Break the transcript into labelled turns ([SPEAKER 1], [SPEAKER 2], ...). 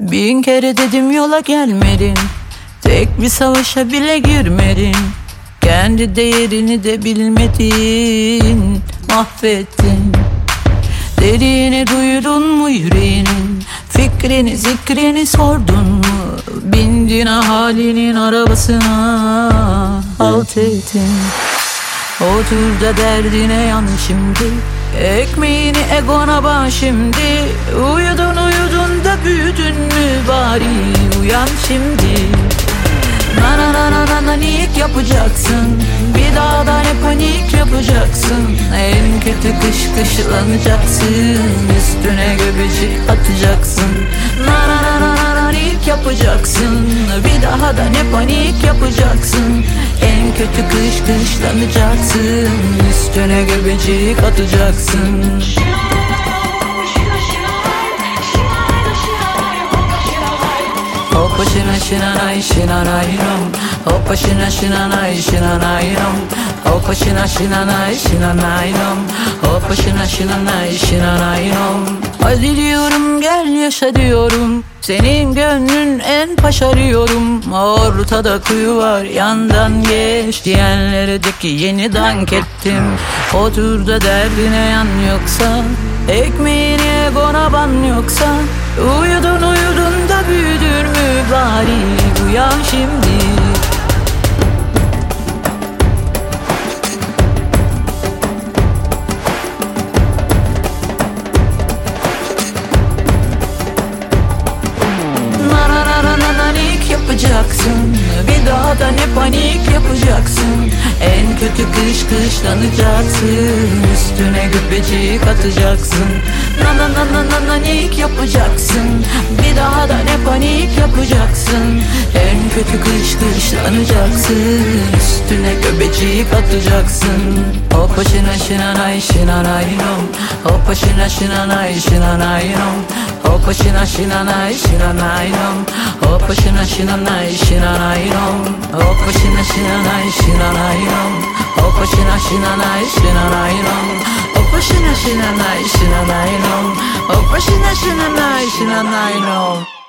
[SPEAKER 1] Bin kere dedim yola gelmedin Tek bir savaşa bile girmedin Kendi değerini de bilmedin Mahvettin. Dediğini duydun mu yüreğinin? Fikrini zikrini sordun mu? Bindin ahalinin arabasına Halt ettin. Otur da derdine yan şimdi. Ekmeğini egona bağ şimdi. Uyudun büyüdün mü bari? Uyan şimdi. Na na na na na nanik yapacaksın. Bir daha da ne panik yapacaksın. En kötü kış kışlanacaksın. Üstüne göbecik atacaksın. Na na na na na nanik yapacaksın. Bir daha da ne panik yapacaksın. En kötü kış kışlanacaksın. Üstüne göbecik atacaksın Şına şına nay şına nay nom Hoppa şına şına nay şına nay nom Hoppa şına şına nay şına nay nom Hoppa şına şına nay şına nay nom Hadi gel yaşa diyorum. Senin gönlün en paşarıyorum Ortada kuyu var yandan geç Diyenlere de ki yeni dank ettim Otur da derdine yan yoksa Ekmeğini egona yoksa. Uyudun uyudun Bir daha da ne panik yapacaksın. En kötü kış kışlanacaksın. Üstüne güpecik atacaksın. Na na na na na nanik yapacaksın. Bir daha da ne panik yapacaksın. En kötü kış kışlanacaksın. Üstüne göbecik atacaksın. Hoppa şına şına nay şına nay nom Hoppa şına şına nay şına nay nom ップしな死なない死なないの。オこしな死なない死なないの。オこしな死なない死なないの。オこしな死なない死なないの。オこしな死なない死なないの。オこしな死なない死なないの。